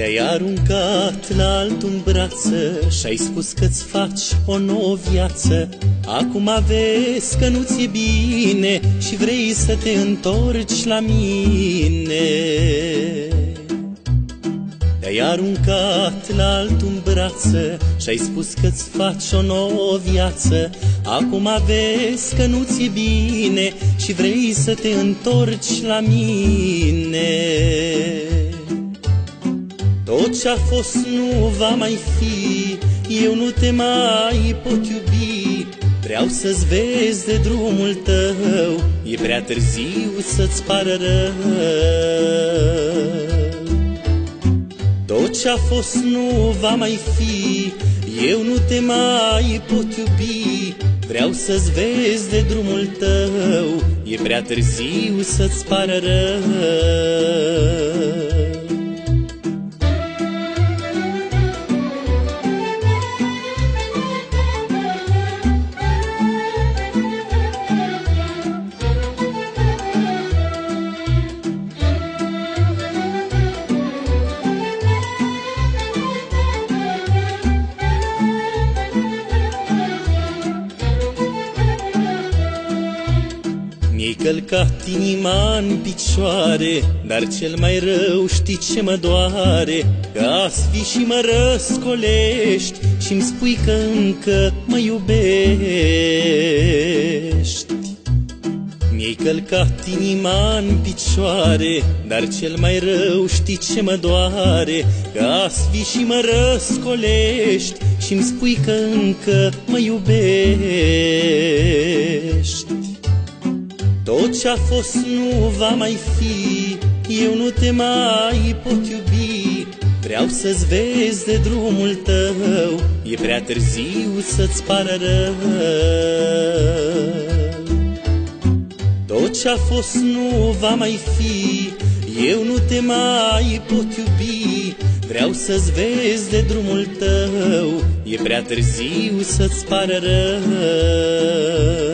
Te-ai aruncat la altul în brață Și-ai spus că-ți faci o nouă viață. Acum vezi că nu-ți e bine Și vrei să te întorci la mine. Te-ai aruncat la altul în brață Și-ai spus că-ți faci o nouă viață. Acum vezi că nu-ți e bine Și vrei să te întorci la mine tot ce-a fost nu va mai fi Eu nu te mai pot iubi. Vreau să-ți vezi de drumul tău E prea târziu să-ți pară rău. Tot ce-a fost nu va mai fi Eu nu te mai pot iubi. Vreau să-ți vezi de drumul tău E prea târziu să-ți pară rău călcat inima în picioare Dar cel mai rău știi ce mă doare Că azi fi și mă răscolești Și-mi spui că încă mă iubești. Mi-ai călcat inima în picioare Dar cel mai rău știi ce mă doare Că azi fi și mă răscolești Și-mi spui că încă mă iubești tot ce-a fost nu va mai fi Eu nu te mai pot iubi. Vreau să-ți vezi de drumul tău E prea târziu să-ți pară rău. Tot ce-a fost nu va mai fi Eu nu te mai pot iubi. Vreau să-ți vezi de drumul tău E prea târziu să-ți pară rău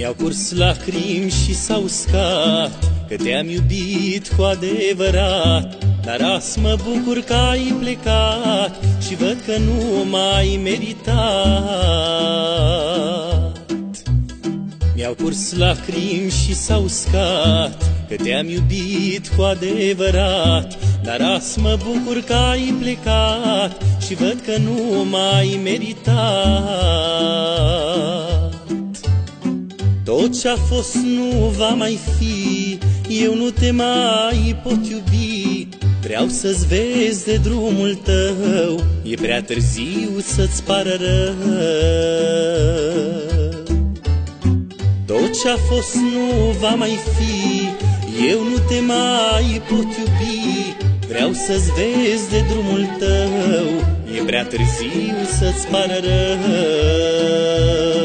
Mi-au curs lacrimi și s-au uscat Că te-am iubit cu adevărat. Dar azi mă bucur că ai plecat Și văd că nu mai meritat. Mi-au curs lacrimi și s-au uscat Că te-am iubit cu adevărat. Dar azi mă bucur că ai plecat Și văd că nu mai meritat tot ce-a fost nu va mai fi Eu nu te mai pot iubi. Vreau să-ți vezi de drumul tău E prea târziu să-ți pară rău. Tot ce-a fost nu va mai fi Eu nu te mai pot iubi. Vreau să-ți vezi de drumul tău E prea târziu să-ți pară rău